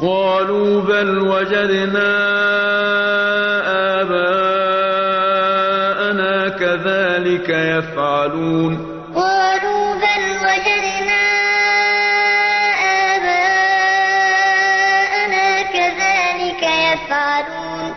قالوا بل وجدنا آباءنا كذلك يفعلون. قالوا بل وجدنا آباءنا كذلك يفعلون.